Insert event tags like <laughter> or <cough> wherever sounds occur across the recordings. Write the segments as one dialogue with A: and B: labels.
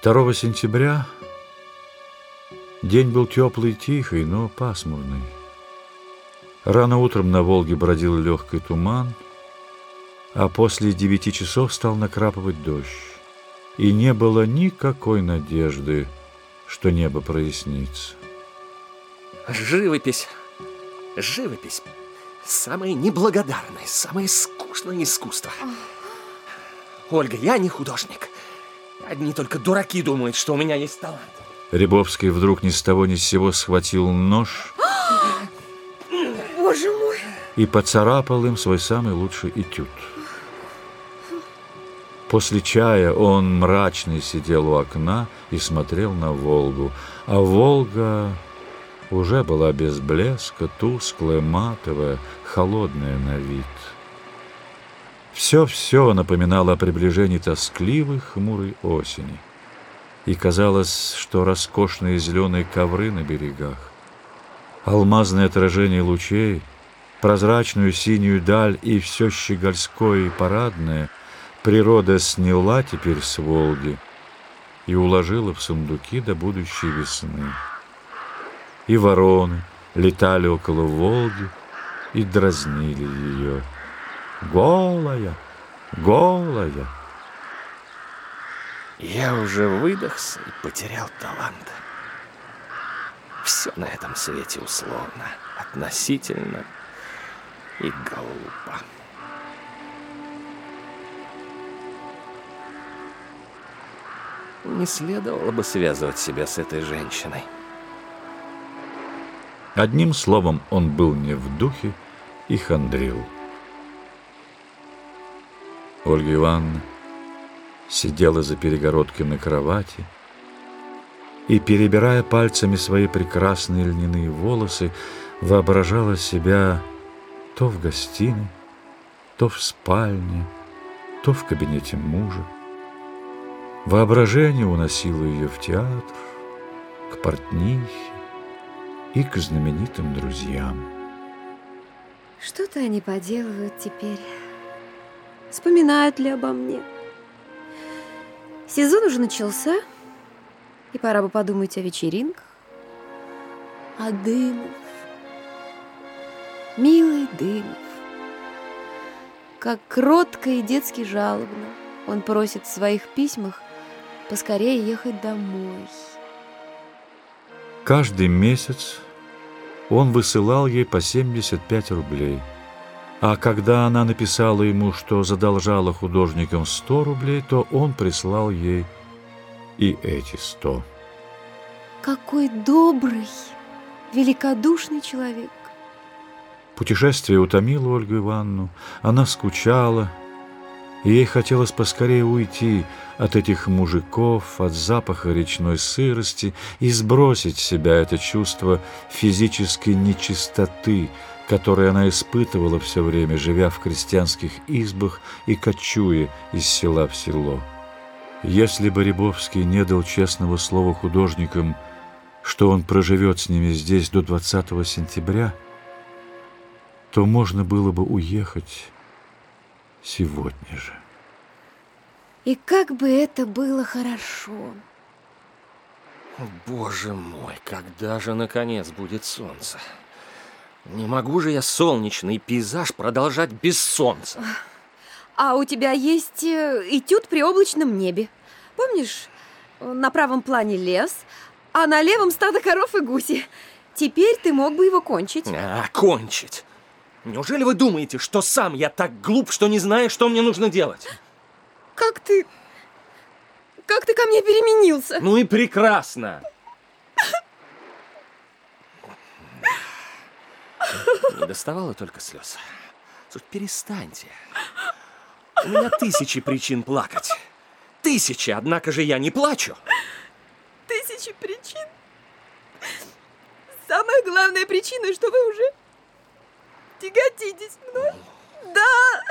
A: 2 сентября день был теплый и тихий, но пасмурный. Рано утром на Волге бродил легкий туман, а после девяти часов стал накрапывать дождь. И не было никакой надежды, что небо прояснится.
B: Живопись, живопись. Самое неблагодарное, самое скучное искусство. Ольга, я не художник. Одни только дураки думают, что у меня есть талант.
A: Рябовский вдруг ни с того ни с сего схватил нож <gasps>
C: Боже мой!
A: и поцарапал им свой самый лучший этюд. После чая он мрачный сидел у окна и смотрел на Волгу, а Волга уже была без блеска, тусклая, матовая, холодная на вид. Все-все напоминало о приближении тоскливой, хмурой осени. И казалось, что роскошные зеленые ковры на берегах, алмазное отражение лучей, прозрачную синюю даль и все щегольское и парадное природа сняла теперь с Волги и уложила в сундуки до будущей весны. И вороны летали около Волги и дразнили ее. Голая, голая.
B: Я уже выдохся и потерял талант. Все на этом свете условно, относительно и глупо. Не следовало бы связывать себя с этой женщиной.
A: Одним словом, он был не в духе и хандрил. Ольга Ивановна сидела за перегородкой на кровати и, перебирая пальцами свои прекрасные льняные волосы, воображала себя то в гостиной, то в спальне, то в кабинете мужа. Воображение уносило ее в театр, к портнихе и к знаменитым друзьям.
C: Что-то они поделывают теперь. Вспоминают ли обо мне? Сезон уже начался, и пора бы подумать о вечеринках. А Дымов, милый Дымов, как кротко и детски жалобно он просит в своих письмах поскорее ехать домой.
A: Каждый месяц он высылал ей по 75 рублей. А когда она написала ему, что задолжала художникам 100 рублей, то он прислал ей и эти 100.
C: Какой добрый, великодушный человек.
A: Путешествие утомило Ольгу Ивановну, она скучала, и ей хотелось поскорее уйти от этих мужиков, от запаха речной сырости и сбросить с себя это чувство физической нечистоты, которое она испытывала все время, живя в крестьянских избах и кочуя из села в село. Если бы Рябовский не дал честного слова художникам, что он проживет с ними здесь до 20 сентября, то можно было бы уехать сегодня же.
C: И как бы это было хорошо.
B: Боже мой, когда же наконец будет солнце? Не могу же я солнечный пейзаж продолжать без солнца.
C: А у тебя есть э, этюд при облачном небе. Помнишь, на правом плане лес, а на левом стадо коров и гуси. Теперь ты мог бы его кончить.
B: А, кончить. Неужели вы думаете, что сам я так глуп, что не знаю, что мне нужно делать?
C: Как ты... Как ты ко мне переменился?
B: Ну и прекрасно. Не доставало только слез. Слушай, перестаньте. У меня тысячи причин плакать. Тысячи, однако же я не плачу.
C: Тысячи причин. Самая главная причина, что вы уже тяготитесь мной. Да.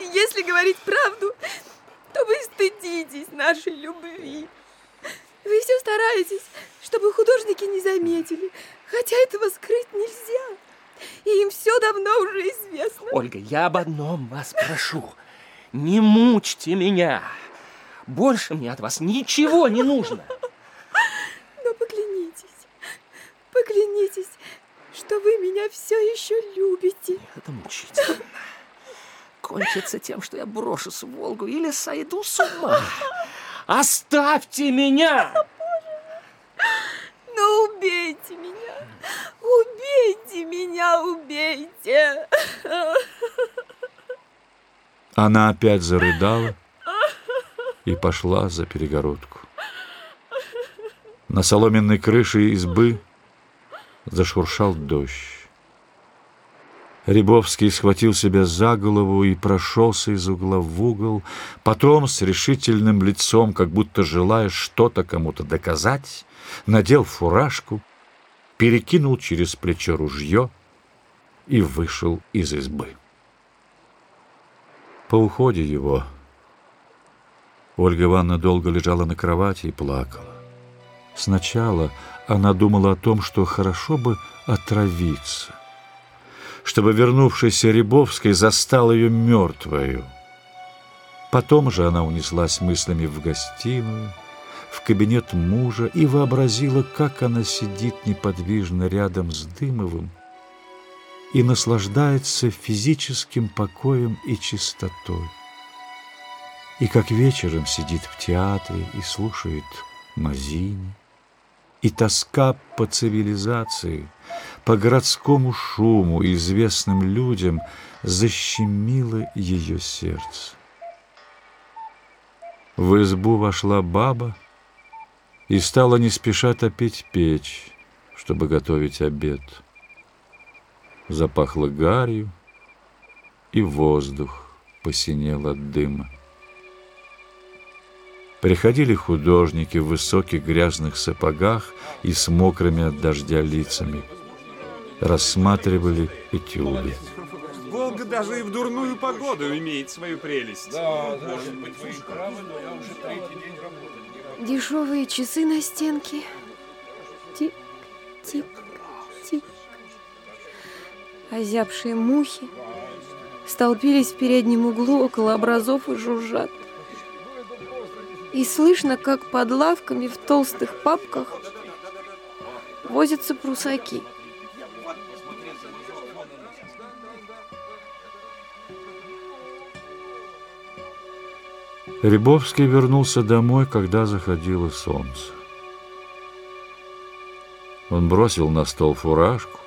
C: Если говорить правду, то вы стыдитесь нашей любви. Вы все стараетесь, чтобы художники не заметили, хотя этого скрыть нельзя. И им все давно уже известно.
B: Ольга, я об одном вас прошу. Не мучьте меня. Больше мне от вас ничего не нужно.
C: Но поклянитесь, поклянитесь, что вы меня все еще любите.
B: Это мучительно. Кончится тем, что я брошусь в Волгу или сойду с ума. Оставьте меня!
C: Ну, убейте меня! Убейте меня, убейте!
A: Она опять зарыдала и пошла за перегородку. На соломенной крыше избы зашуршал дождь. Рябовский схватил себя за голову и прошелся из угла в угол, потом с решительным лицом, как будто желая что-то кому-то доказать, надел фуражку, перекинул через плечо ружье и вышел из избы. По уходе его Ольга Ивановна долго лежала на кровати и плакала. Сначала она думала о том, что хорошо бы отравиться, чтобы вернувшийся Рябовский застал ее мертвою. Потом же она унеслась мыслями в гостиную, в кабинет мужа и вообразила, как она сидит неподвижно рядом с Дымовым и наслаждается физическим покоем и чистотой. И как вечером сидит в театре и слушает Мазини, и тоска по цивилизации, по городскому шуму и известным людям защемила ее сердце. В избу вошла баба и стала не спеша топить печь, чтобы готовить обед. Запахло гарью, и воздух посинел от дыма. Приходили художники в высоких грязных сапогах и с мокрыми от дождя лицами. Рассматривали этюды.
D: Волга даже и в дурную погоду имеет свою прелесть.
E: Да, может быть, вы и правы, но я уже третий день работать не
C: Дешевые часы на стенке. Тик, тик, тик. Озябшие мухи столпились в переднем углу около образов и жужжат. И слышно, как под лавками в толстых папках возятся прусаки.
A: Рябовский вернулся домой, когда заходило солнце. Он бросил на стол фуражку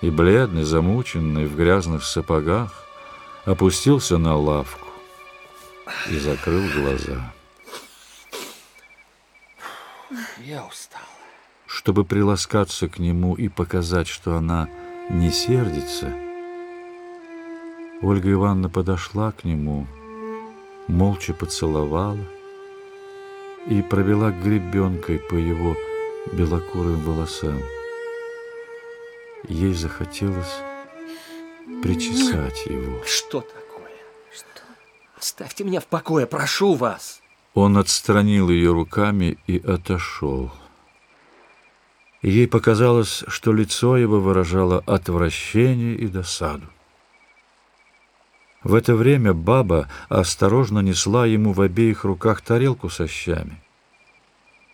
A: и, бледный, замученный, в грязных сапогах, опустился на лавку и закрыл глаза.
B: Я устал.
A: Чтобы приласкаться к нему и показать, что она не сердится, Ольга Ивановна подошла к нему, молча поцеловала и провела гребенкой по его белокурым волосам. Ей захотелось причесать его.
B: Что такое?
C: Что?
B: Оставьте меня в покое, прошу вас.
A: Он отстранил ее руками и отошел. Ей показалось, что лицо его выражало отвращение и досаду. В это время баба осторожно несла ему в обеих руках тарелку со щами.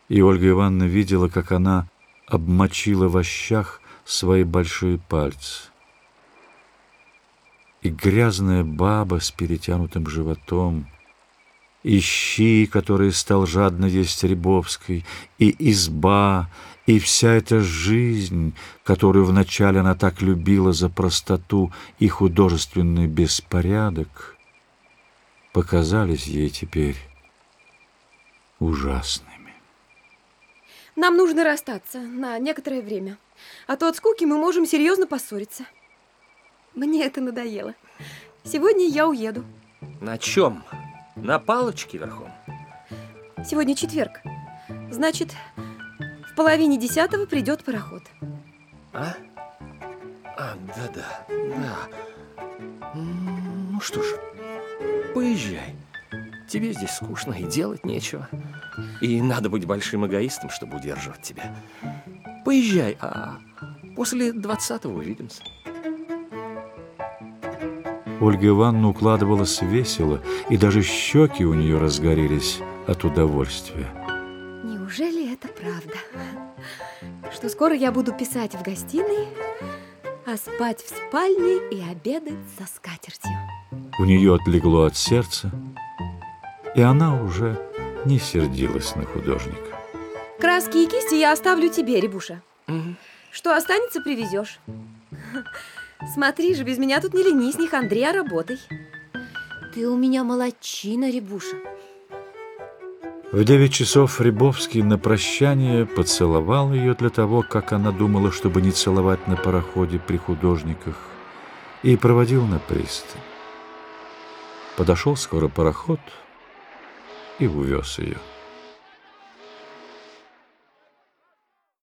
A: И Ольга Ивановна видела, как она обмочила в щах свои большие пальцы. И грязная баба с перетянутым животом, и щи, которые стал жадно есть Рябовской, и изба, и вся эта жизнь, которую вначале она так любила за простоту и художественный беспорядок, показались ей теперь ужасными.
C: Нам нужно расстаться на некоторое время. А то от скуки мы можем серьезно поссориться. Мне это надоело. Сегодня я уеду.
B: На чем? На палочке верхом?
C: Сегодня четверг. Значит, в половине десятого придет пароход.
B: А? А, да-да, да. Ну что ж, поезжай. Тебе здесь скучно и делать нечего. И надо быть большим эгоистом, чтобы удерживать тебя. Поезжай, а после двадцатого увидимся.
A: Ольга Ивановна укладывалась весело, и даже щеки у нее разгорелись от удовольствия.
C: Неужели это правда? Что скоро я буду писать в гостиной, а спать в спальне и обедать со скатертью.
A: У нее отлегло от сердца, и она уже не сердилась на художника.
C: Краски и кисти я оставлю тебе, Рябуша. Что останется, привезешь. Смотри же, без меня тут не ленись, не хандри, а работай. Ты у меня молодчина, Рябуша.
A: В девять часов Рябовский на прощание поцеловал ее для того, как она думала, чтобы не целовать на пароходе при художниках, и проводил на пристань. Подошел скоро пароход и увез ее.